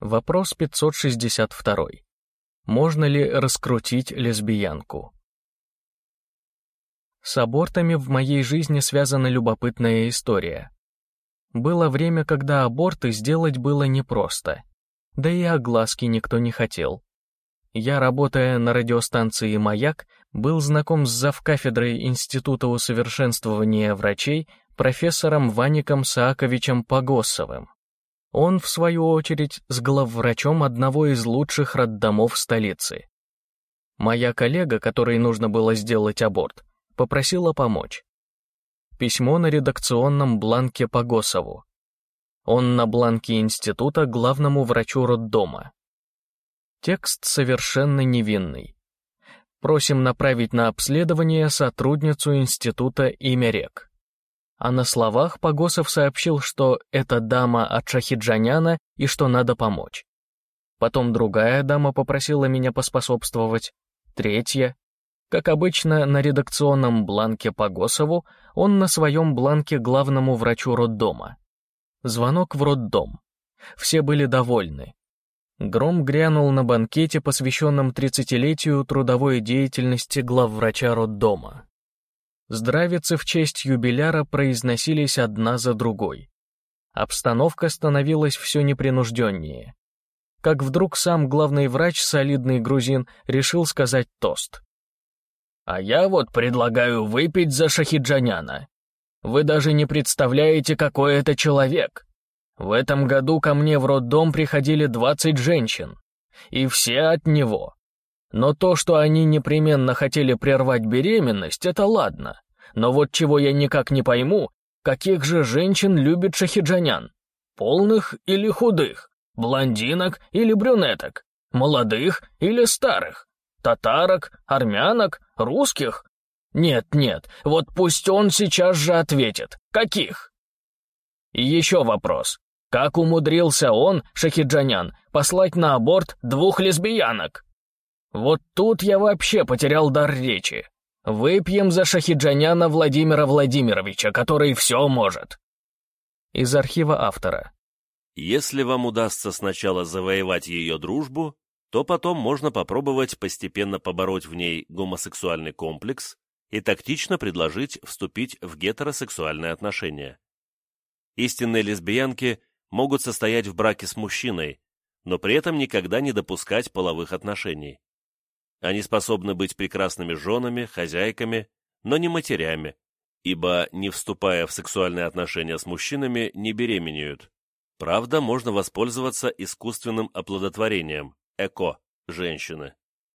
Вопрос 562. Можно ли раскрутить лесбиянку? С абортами в моей жизни связана любопытная история. Было время, когда аборты сделать было непросто. Да и огласки никто не хотел. Я, работая на радиостанции «Маяк», был знаком с завкафедрой Института усовершенствования врачей профессором Ваником Сааковичем Погосовым. Он, в свою очередь, с главврачом одного из лучших роддомов столицы. Моя коллега, которой нужно было сделать аборт, попросила помочь. Письмо на редакционном бланке Погосову. Он на бланке института главному врачу роддома. Текст совершенно невинный. Просим направить на обследование сотрудницу института имя рек а на словах Погосов сообщил, что это дама от Шахиджаняна и что надо помочь. Потом другая дама попросила меня поспособствовать, третья. Как обычно, на редакционном бланке Погосову, он на своем бланке главному врачу роддома. Звонок в роддом. Все были довольны. Гром грянул на банкете, посвященном 30-летию трудовой деятельности главврача роддома. Здравицы в честь юбиляра произносились одна за другой. Обстановка становилась все непринужденнее. Как вдруг сам главный врач, солидный грузин, решил сказать тост. «А я вот предлагаю выпить за Шахиджаняна. Вы даже не представляете, какой это человек. В этом году ко мне в роддом приходили 20 женщин, и все от него. Но то, что они непременно хотели прервать беременность, это ладно. Но вот чего я никак не пойму, каких же женщин любит шахиджанян? Полных или худых? Блондинок или брюнеток? Молодых или старых? Татарок, армянок, русских? Нет, нет, вот пусть он сейчас же ответит. Каких? И еще вопрос. Как умудрился он, Шахиджанян, послать на аборт двух лесбиянок? Вот тут я вообще потерял дар речи. Выпьем за Шахиджаняна Владимира Владимировича, который все может. Из архива автора. Если вам удастся сначала завоевать ее дружбу, то потом можно попробовать постепенно побороть в ней гомосексуальный комплекс и тактично предложить вступить в гетеросексуальные отношения. Истинные лесбиянки могут состоять в браке с мужчиной, но при этом никогда не допускать половых отношений. Они способны быть прекрасными женами, хозяйками, но не матерями, ибо, не вступая в сексуальные отношения с мужчинами, не беременеют. Правда, можно воспользоваться искусственным оплодотворением, ЭКО, женщины.